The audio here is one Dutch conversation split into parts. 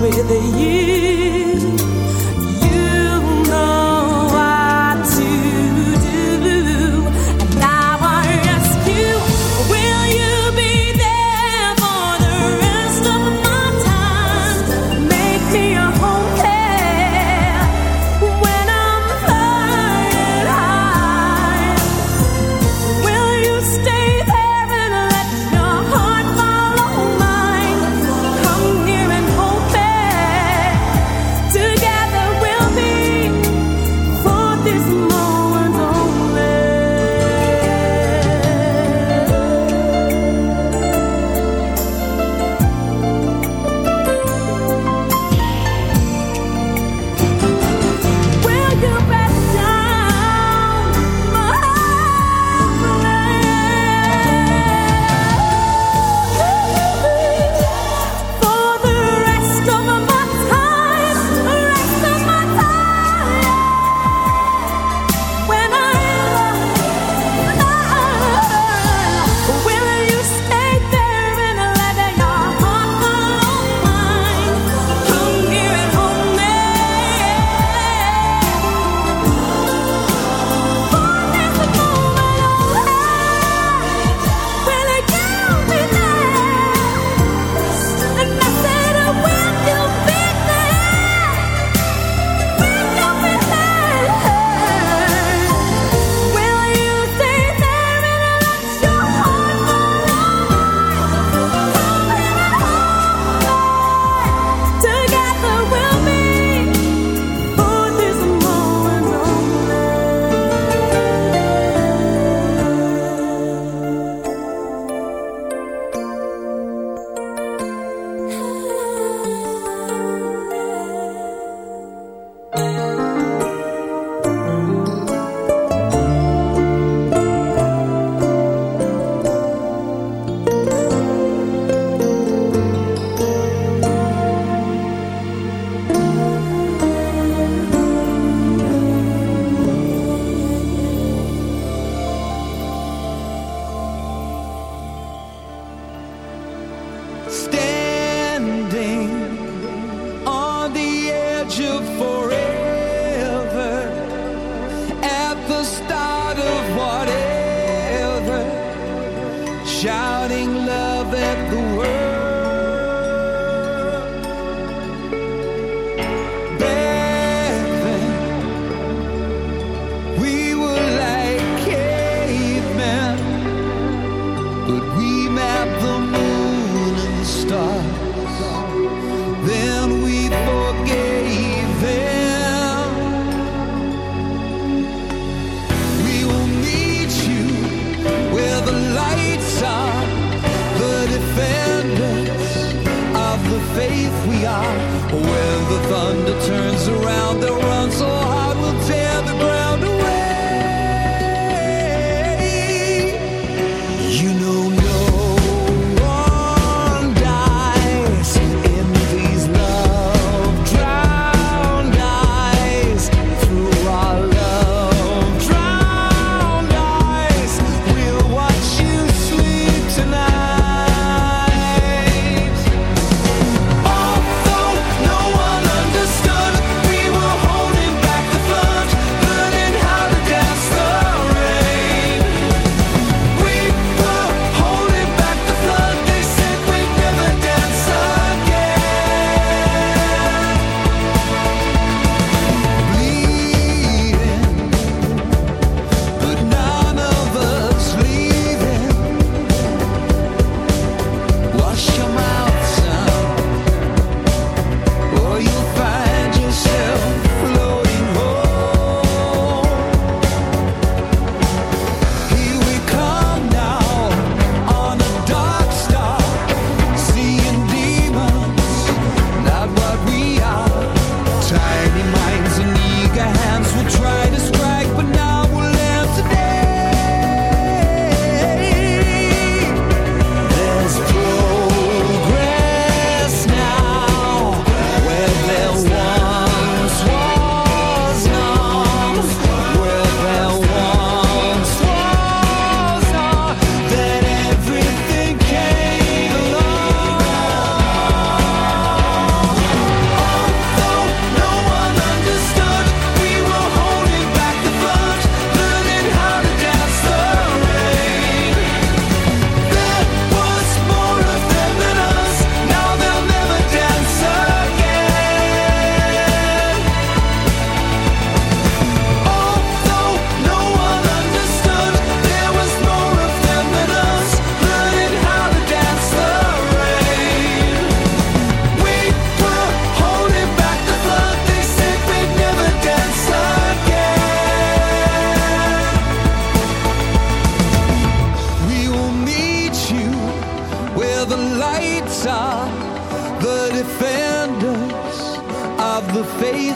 with you.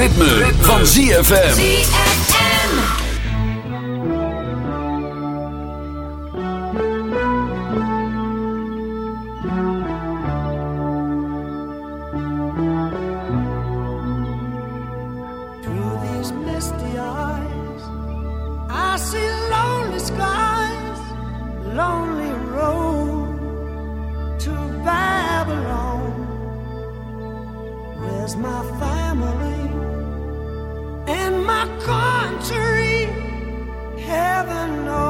ritme, van ZFM. never know oh.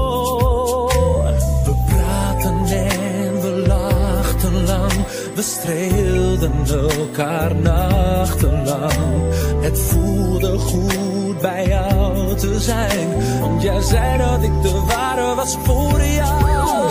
We streelden elkaar nachtenlang. Het voelde goed bij jou te zijn. Want jij zei dat ik de ware was voor jou.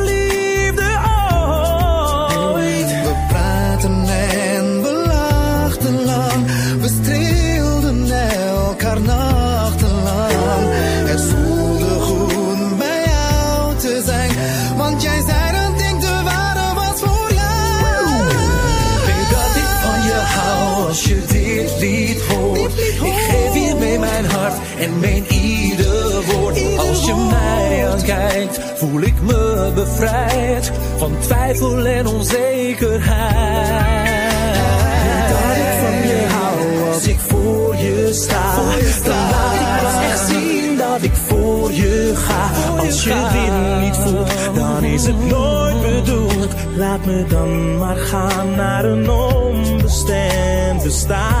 Laat me dan maar gaan naar een onbestemd bestaan.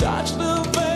Dodge the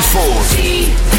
Zandvoort.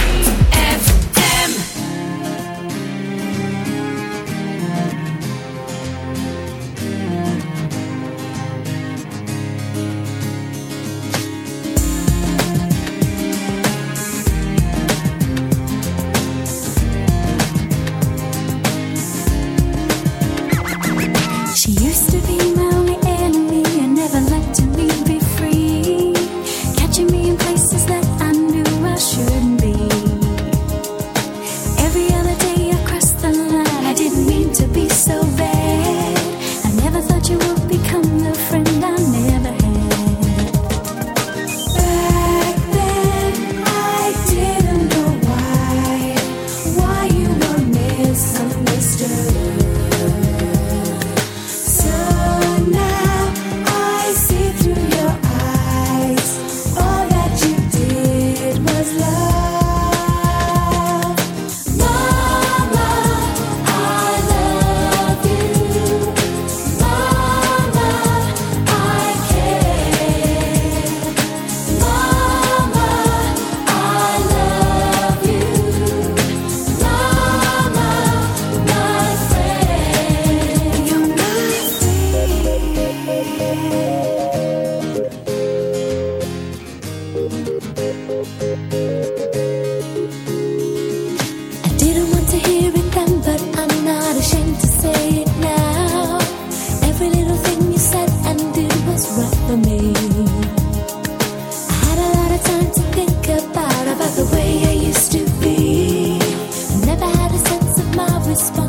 Never had a sense of my response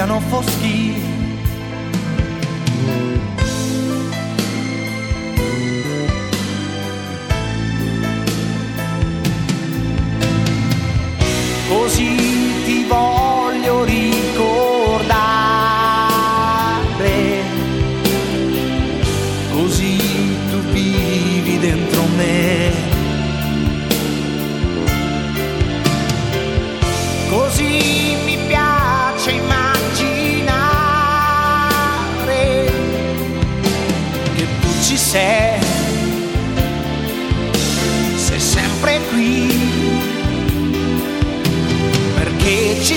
gridano foschi.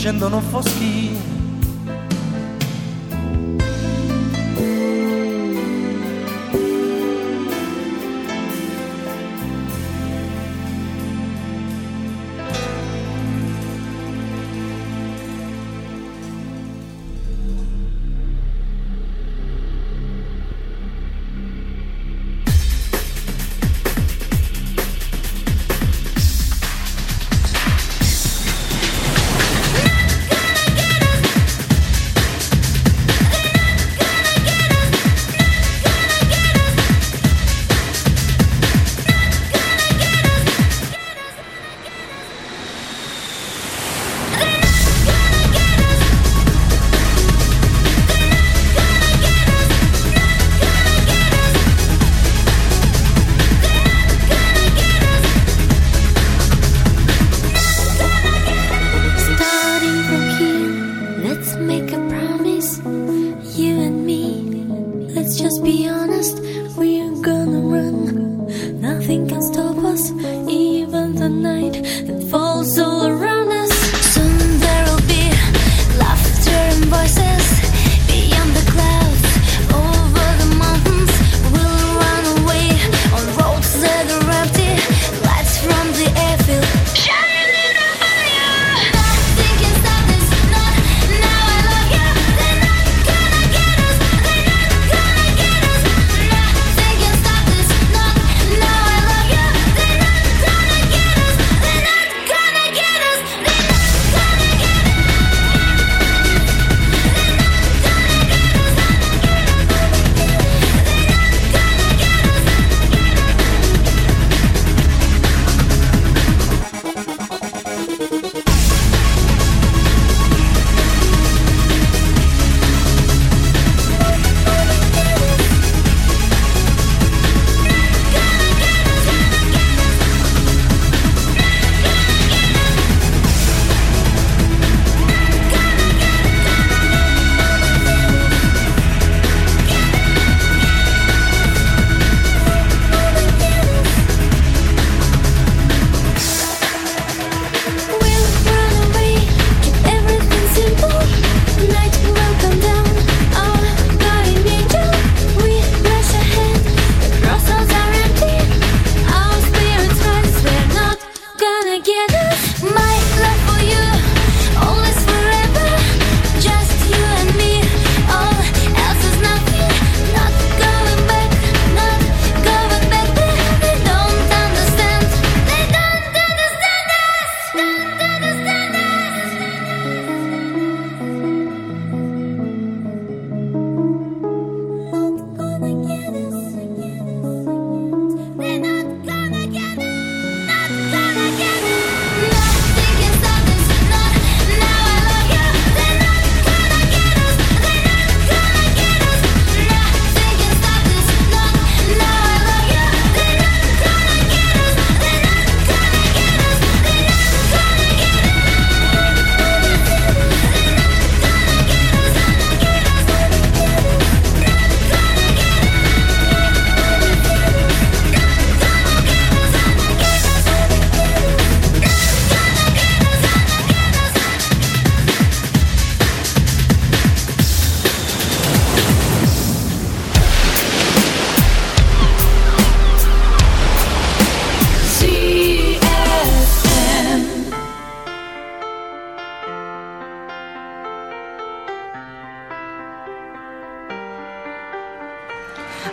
scendono foschie.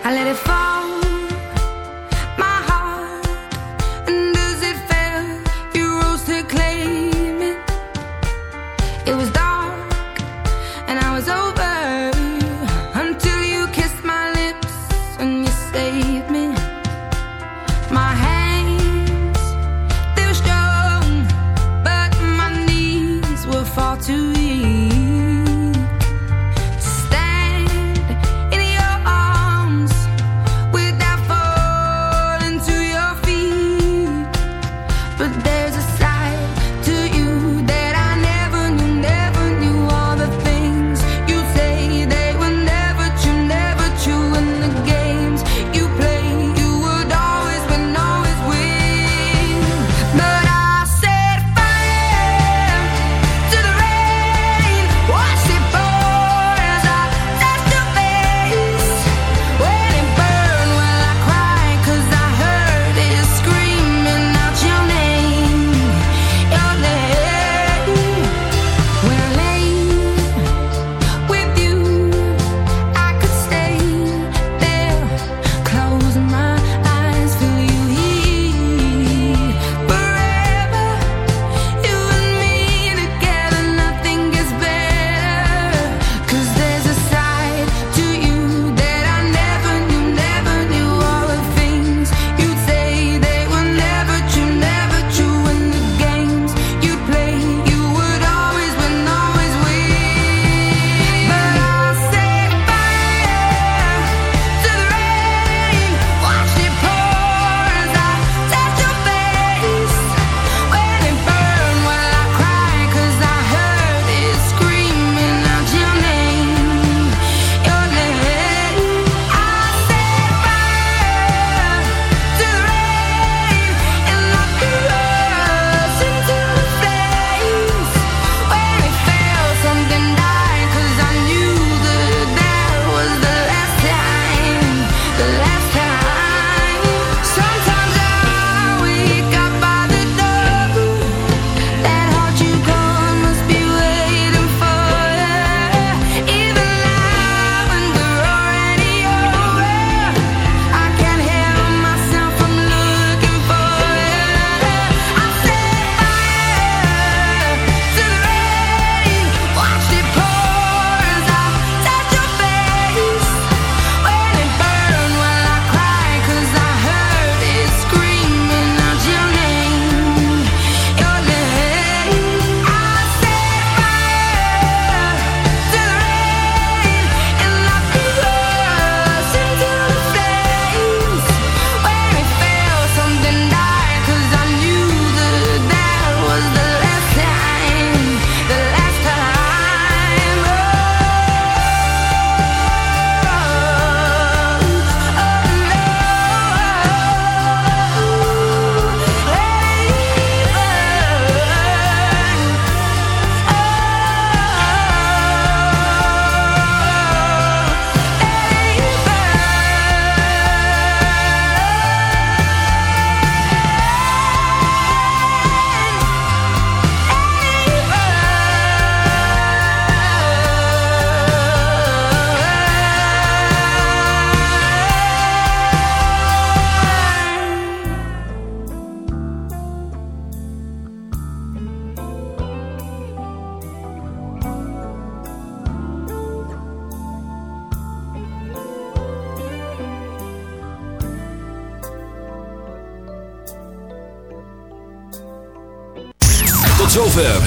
I let it fall.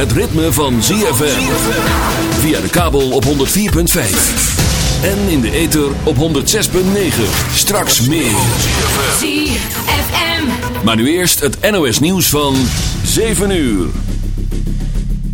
het ritme van ZFM. Via de kabel op 104.5. En in de ether op 106.9. Straks meer. ZFM. Maar nu eerst het NOS nieuws van 7 uur.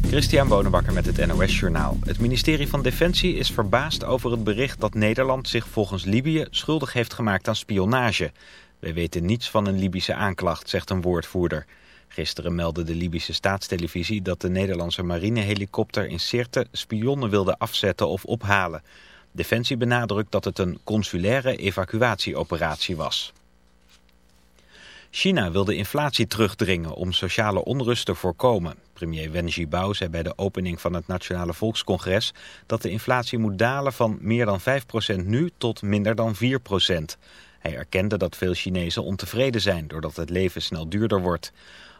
Christian Bonenbakker met het NOS Journaal. Het ministerie van Defensie is verbaasd over het bericht dat Nederland zich volgens Libië schuldig heeft gemaakt aan spionage. Wij weten niets van een Libische aanklacht, zegt een woordvoerder. Gisteren meldde de Libische staatstelevisie dat de Nederlandse marinehelikopter in Sirte spionnen wilde afzetten of ophalen. Defensie benadrukt dat het een consulaire evacuatieoperatie was. China wil de inflatie terugdringen om sociale onrust te voorkomen. Premier Wen Jiabao zei bij de opening van het Nationale Volkscongres dat de inflatie moet dalen van meer dan 5% nu tot minder dan 4%. Hij erkende dat veel Chinezen ontevreden zijn doordat het leven snel duurder wordt.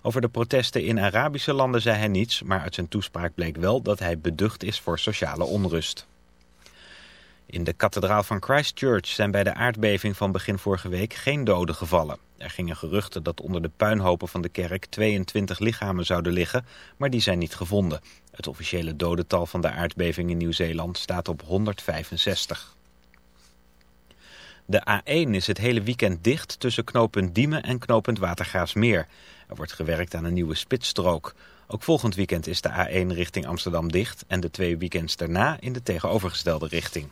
Over de protesten in Arabische landen zei hij niets, maar uit zijn toespraak bleek wel dat hij beducht is voor sociale onrust. In de kathedraal van Christchurch zijn bij de aardbeving van begin vorige week geen doden gevallen. Er gingen geruchten dat onder de puinhopen van de kerk 22 lichamen zouden liggen, maar die zijn niet gevonden. Het officiële dodental van de aardbeving in Nieuw-Zeeland staat op 165. De A1 is het hele weekend dicht tussen knooppunt Diemen en knooppunt Watergraafsmeer. Er wordt gewerkt aan een nieuwe spitsstrook. Ook volgend weekend is de A1 richting Amsterdam dicht en de twee weekends daarna in de tegenovergestelde richting.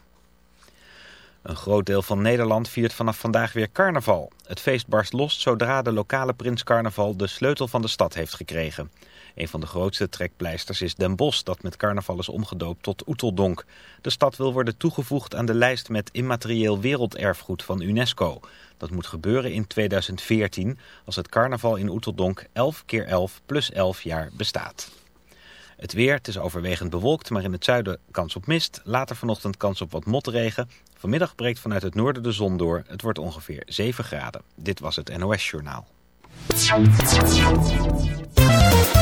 Een groot deel van Nederland viert vanaf vandaag weer carnaval. Het feest barst los zodra de lokale prins carnaval de sleutel van de stad heeft gekregen. Een van de grootste trekpleisters is Den Bosch, dat met carnaval is omgedoopt tot Oeteldonk. De stad wil worden toegevoegd aan de lijst met immaterieel werelderfgoed van UNESCO. Dat moet gebeuren in 2014, als het carnaval in Oeteldonk 11 keer 11 plus 11 jaar bestaat. Het weer, het is overwegend bewolkt, maar in het zuiden kans op mist. Later vanochtend kans op wat motregen. Vanmiddag breekt vanuit het noorden de zon door. Het wordt ongeveer 7 graden. Dit was het NOS Journaal.